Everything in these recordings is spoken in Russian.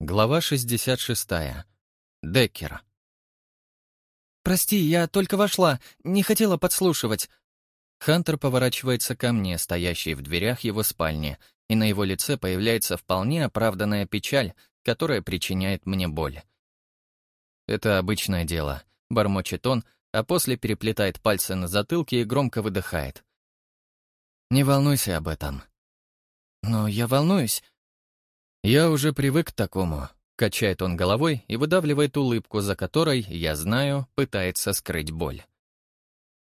Глава 66. Деккер. «Прости, я только вошла, не хотела подслушивать». Хантер поворачивается ко мне, стоящей в дверях его спальни, и на его лице появляется вполне оправданная печаль, которая причиняет мне боль. «Это обычное дело», — бормочет он, а после переплетает пальцы на затылке и громко выдыхает. «Не волнуйся об этом». «Но я волнуюсь. «Я уже привык к такому», — качает он головой и выдавливает улыбку, за которой, я знаю, пытается скрыть боль.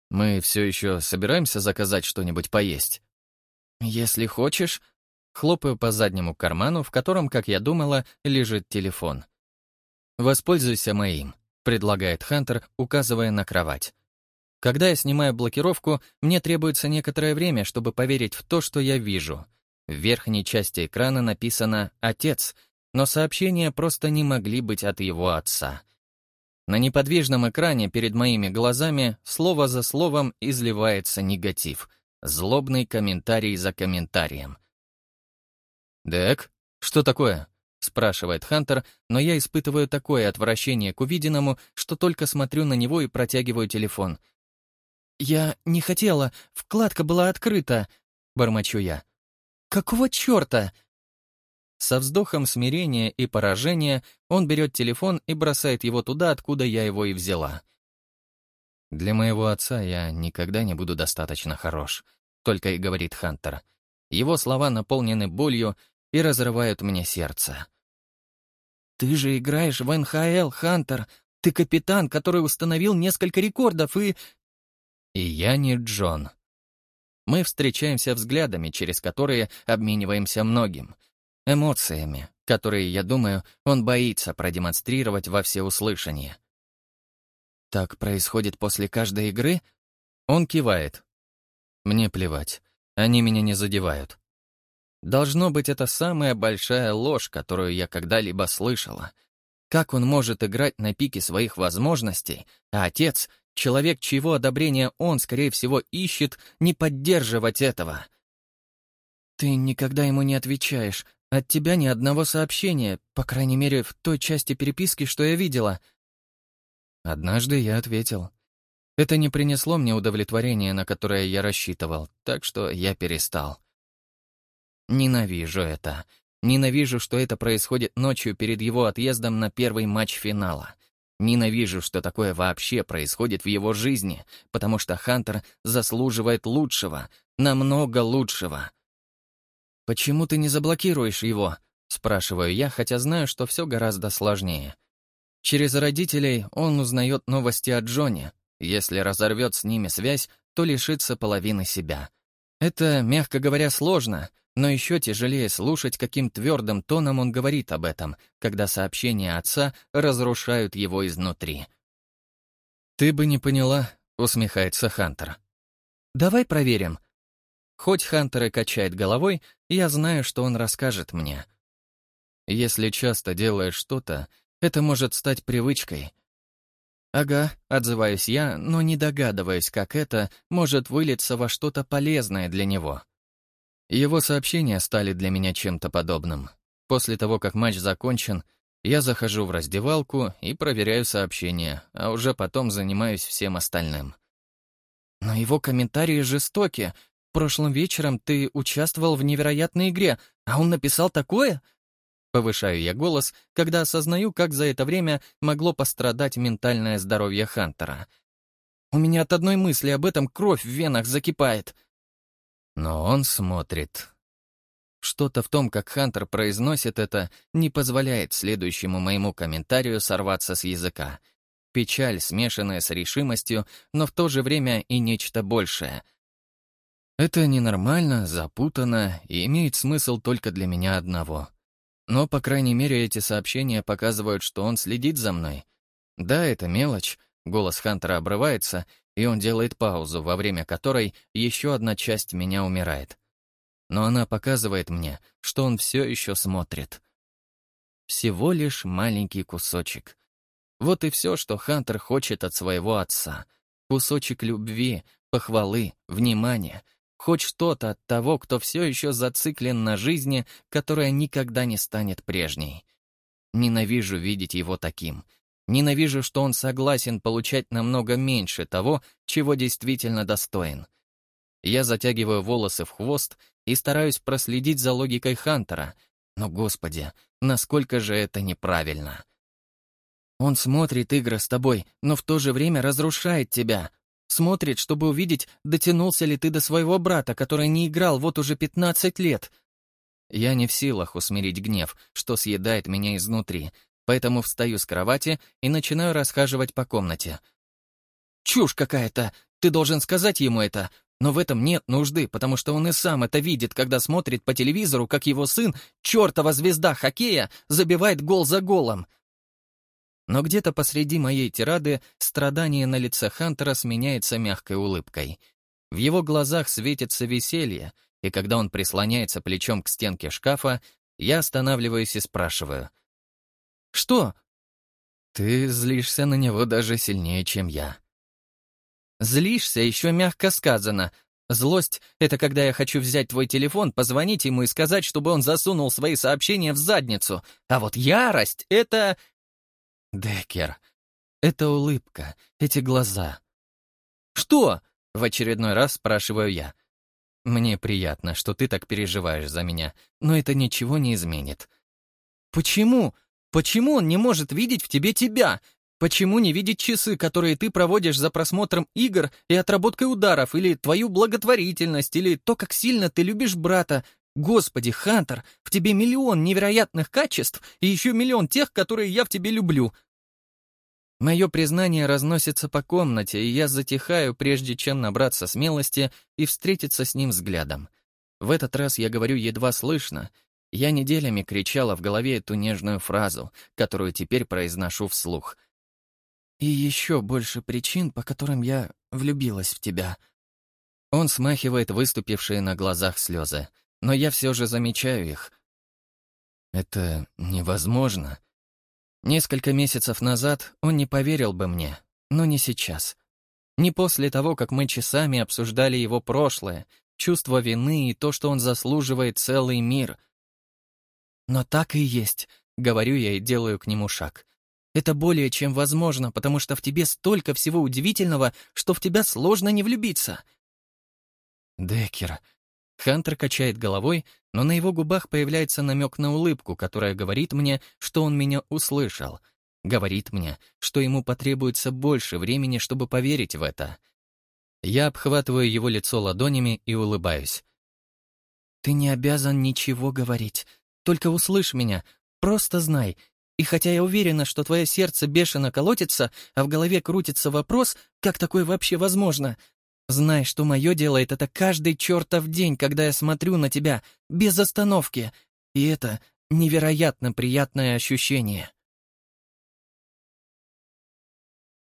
«Мы все еще собираемся заказать что-нибудь поесть?» «Если хочешь...» Хлопаю по заднему карману, в котором, как я думала, лежит телефон. «Воспользуйся моим», — предлагает Хантер, указывая на кровать. Когда я снимаю блокировку, мне требуется некоторое время, чтобы поверить в то, что я вижу — в верхней части экрана написано «Отец», но сообщения просто не могли быть от его отца. На неподвижном экране перед моими глазами слово за словом изливается негатив, злобный комментарий за комментарием. «Дек, что такое?» — спрашивает Хантер, но я испытываю такое отвращение к увиденному, что только смотрю на него и протягиваю телефон. «Я не хотела, вкладка была открыта», — бормочу я. Какого черта?» Со вздохом смирения и поражения он берет телефон и бросает его туда, откуда я его и взяла. «Для моего отца я никогда не буду достаточно хорош», — только и говорит Хантер. Его слова наполнены болью и разрывают мне сердце. «Ты же играешь в НХЛ, Хантер. Ты капитан, который установил несколько рекордов и...» «И я не Джон», мы встречаемся взглядами, через которые обмениваемся многим. Эмоциями, которые, я думаю, он боится продемонстрировать во всеуслышание. «Так происходит после каждой игры?» Он кивает. «Мне плевать. Они меня не задевают». Должно быть, это самая большая ложь, которую я когда-либо слышала. Как он может играть на пике своих возможностей, а отец Человек, чьего одобрения он, скорее всего, ищет, не поддерживать этого. «Ты никогда ему не отвечаешь. От тебя ни одного сообщения, по крайней мере, в той части переписки, что я видела». Однажды я ответил. Это не принесло мне удовлетворения, на которое я рассчитывал, так что я перестал. Ненавижу это. Ненавижу, что это происходит ночью перед его отъездом на первый матч финала. Ненавижу, что такое вообще происходит в его жизни, потому что Хантер заслуживает лучшего, намного лучшего. «Почему ты не заблокируешь его?» — спрашиваю я, хотя знаю, что все гораздо сложнее. Через родителей он узнает новости о Джоне. Если разорвет с ними связь, то лишится половины себя. Это, мягко говоря, сложно — но еще тяжелее слушать, каким твердым тоном он говорит об этом, когда сообщения отца разрушают его изнутри. «Ты бы не поняла», — усмехается Хантер. «Давай проверим». Хоть Хантер и качает головой, я знаю, что он расскажет мне. Если часто делаешь что-то, это может стать привычкой. «Ага», — отзываюсь я, но не догадываясь, как это может вылиться во что-то полезное для него. Его сообщения стали для меня чем-то подобным. После того, как матч закончен, я захожу в раздевалку и проверяю сообщения, а уже потом занимаюсь всем остальным. Но его комментарии жестоки. Прошлым вечером ты участвовал в невероятной игре, а он написал такое? Повышаю я голос, когда осознаю, как за это время могло пострадать ментальное здоровье Хантера. У меня от одной мысли об этом кровь в венах закипает. Но он смотрит. Что-то в том, как Хантер произносит это, не позволяет следующему моему комментарию сорваться с языка. Печаль, смешанная с решимостью, но в то же время и нечто большее. Это ненормально, запутанно и имеет смысл только для меня одного. Но, по крайней мере, эти сообщения показывают, что он следит за мной. Да, это мелочь, голос Хантера обрывается, и он делает паузу, во время которой еще одна часть меня умирает. Но она показывает мне, что он все еще смотрит. Всего лишь маленький кусочек. Вот и все, что Хантер хочет от своего отца. Кусочек любви, похвалы, внимания. Хоть что-то от того, кто все еще зациклен на жизни, которая никогда не станет прежней. Ненавижу видеть его таким. Ненавижу, что он согласен получать намного меньше того, чего действительно достоин. Я затягиваю волосы в хвост и стараюсь проследить за логикой Хантера, но, господи, насколько же это неправильно. Он смотрит игры с тобой, но в то же время разрушает тебя. Смотрит, чтобы увидеть, дотянулся ли ты до своего брата, который не играл вот уже 15 лет. Я не в силах усмирить гнев, что съедает меня изнутри, поэтому встаю с кровати и начинаю расхаживать по комнате. «Чушь какая-то! Ты должен сказать ему это! Но в этом нет нужды, потому что он и сам это видит, когда смотрит по телевизору, как его сын, чертова звезда хоккея, забивает гол за голом!» Но где-то посреди моей тирады страдание на лице Хантера сменяется мягкой улыбкой. В его глазах светится веселье, и когда он прислоняется плечом к стенке шкафа, я останавливаюсь и спрашиваю. «Что?» «Ты злишься на него даже сильнее, чем я». «Злишься еще мягко сказано. Злость — это когда я хочу взять твой телефон, позвонить ему и сказать, чтобы он засунул свои сообщения в задницу. А вот ярость — это...» Деккер. Это улыбка, эти глаза. «Что?» — в очередной раз спрашиваю я. «Мне приятно, что ты так переживаешь за меня, но это ничего не изменит». «Почему? Почему он не может видеть в тебе тебя? Почему не видеть часы, которые ты проводишь за просмотром игр и отработкой ударов, или твою благотворительность, или то, как сильно ты любишь брата? Господи, Хантер, в тебе миллион невероятных качеств и еще миллион тех, которые я в тебе люблю. Мое признание разносится по комнате, и я затихаю, прежде чем набраться смелости и встретиться с ним взглядом. В этот раз я говорю едва слышно. Я неделями кричала в голове эту нежную фразу, которую теперь произношу вслух. «И еще больше причин, по которым я влюбилась в тебя». Он смахивает выступившие на глазах слезы но я все же замечаю их. Это невозможно. Несколько месяцев назад он не поверил бы мне, но не сейчас. Не после того, как мы часами обсуждали его прошлое, чувство вины и то, что он заслуживает целый мир. Но так и есть, говорю я и делаю к нему шаг. Это более чем возможно, потому что в тебе столько всего удивительного, что в тебя сложно не влюбиться. Деккер, Хантер качает головой, но на его губах появляется намек на улыбку, которая говорит мне, что он меня услышал. Говорит мне, что ему потребуется больше времени, чтобы поверить в это. Я обхватываю его лицо ладонями и улыбаюсь. «Ты не обязан ничего говорить. Только услышь меня. Просто знай. И хотя я уверена, что твое сердце бешено колотится, а в голове крутится вопрос, как такое вообще возможно, Знай, что мое дело — это каждый чертов день, когда я смотрю на тебя, без остановки. И это невероятно приятное ощущение.